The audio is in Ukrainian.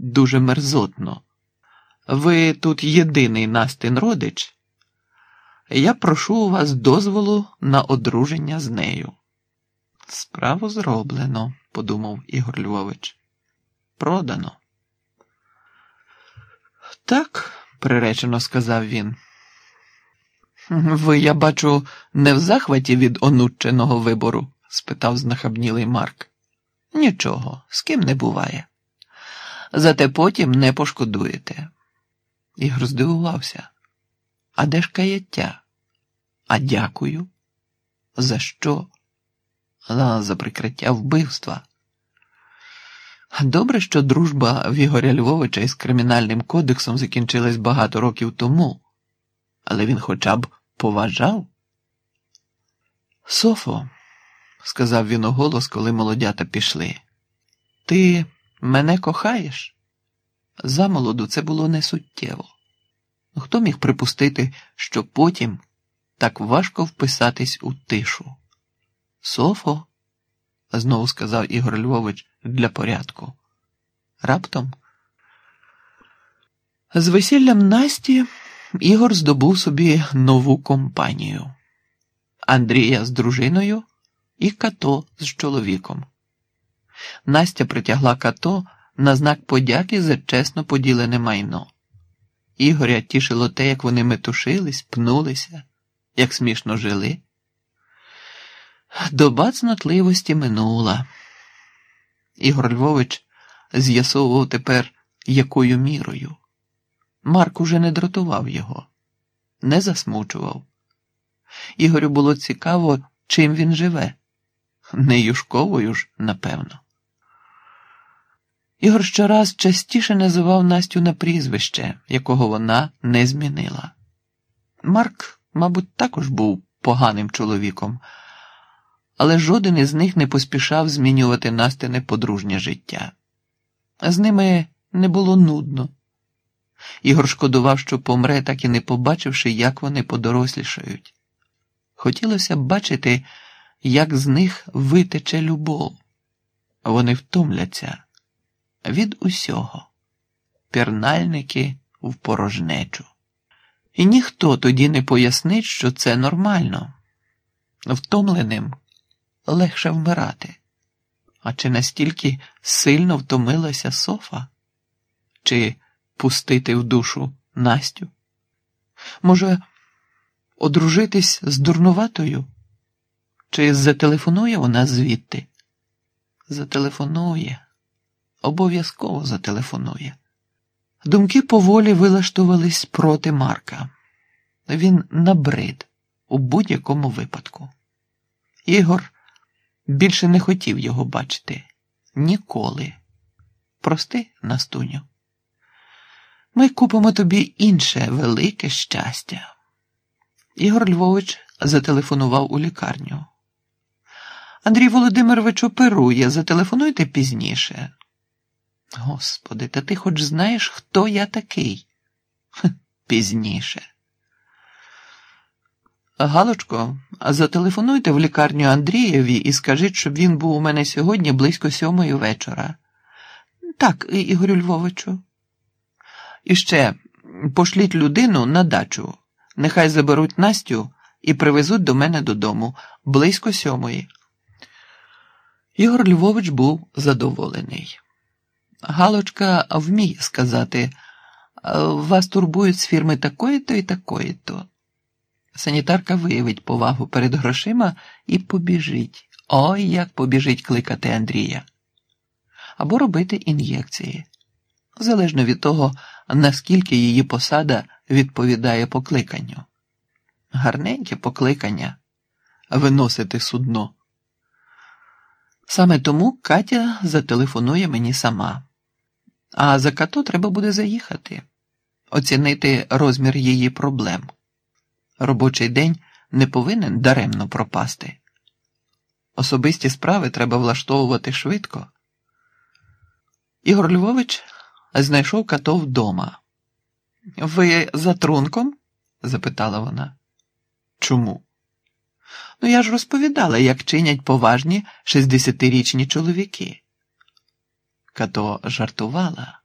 дуже мерзотно. Ви тут єдиний Настин родич. Я прошу у вас дозволу на одруження з нею. Справу зроблено, подумав Ігор Львович. Продано. Так, приречено сказав він. Ви, я бачу, не в захваті від онученого вибору? спитав знахабнілий Марк. Нічого, з ким не буває. Зате потім не пошкодуєте. Ігор здивувався. А де ж каяття? А дякую. За що? А, за прикриття вбивства. Добре, що дружба в Ігоря Львовича із кримінальним кодексом закінчилась багато років тому, але він хоча б поважав. Софо, сказав він у голос, коли молодята пішли, ти мене кохаєш? Замолоду це було несуттєво. Хто міг припустити, що потім так важко вписатись у тишу? Софо, знову сказав Ігор Львович для порядку. Раптом. З весіллям Насті Ігор здобув собі нову компанію Андрія з дружиною і Като з чоловіком. Настя притягла Като на знак подяки за чесно поділене майно. Ігоря тішило те, як вони метушились, пнулися, як смішно жили. Доба цнотливості минула. Ігор Львович з'ясовував тепер, якою мірою. Марк уже не дратував його, не засмучував. Ігорю було цікаво, чим він живе. Не юшковою ж, напевно. Ігор щораз частіше називав Настю на прізвище, якого вона не змінила. Марк, мабуть, також був поганим чоловіком, але жоден із них не поспішав змінювати Настине подружнє життя. З ними не було нудно. Ігор шкодував, що помре, так і не побачивши, як вони подорослішають. Хотілося бачити, як з них витече любов. Вони втомляться від усього, пірнальники в порожнечу. І ніхто тоді не пояснить, що це нормально. Втомленим легше вмирати. А чи настільки сильно втомилася Софа? Чи пустити в душу Настю? Може, одружитись з дурнуватою? Чи зателефонує вона звідти? Зателефонує, обов'язково зателефонує. Думки поволі вилаштувались проти Марка. Він набрид у будь-якому випадку. Ігор більше не хотів його бачити ніколи. Прости, Настуню. Ми купимо тобі інше велике щастя. Ігор Львович зателефонував у лікарню. Андрій Володимирович оперує, зателефонуйте пізніше. Господи, та ти хоч знаєш, хто я такий? Пізніше. Галочко, зателефонуйте в лікарню Андрієві і скажіть, щоб він був у мене сьогодні близько сьомої вечора. Так, Ігорю Львовичу. І ще пошліть людину на дачу. Нехай заберуть Настю і привезуть до мене додому близько сьомої. Ігор Львович був задоволений. Галочка вміє сказати, вас турбують з фірми такої-то і такої-то. Санітарка виявить повагу перед грошима і побіжить. Ой, як побіжить кликати Андрія. Або робити ін'єкції. Залежно від того, наскільки її посада відповідає покликанню. Гарненьке покликання виносити судно. Саме тому Катя зателефонує мені сама. А за като треба буде заїхати, оцінити розмір її проблем. Робочий день не повинен даремно пропасти. Особисті справи треба влаштовувати швидко. Ігор Львович знайшов като вдома. Ви за трунком? запитала вона. Чому? Ну, я ж розповідала, як чинять поважні 60-річні чоловіки. Като жартувала.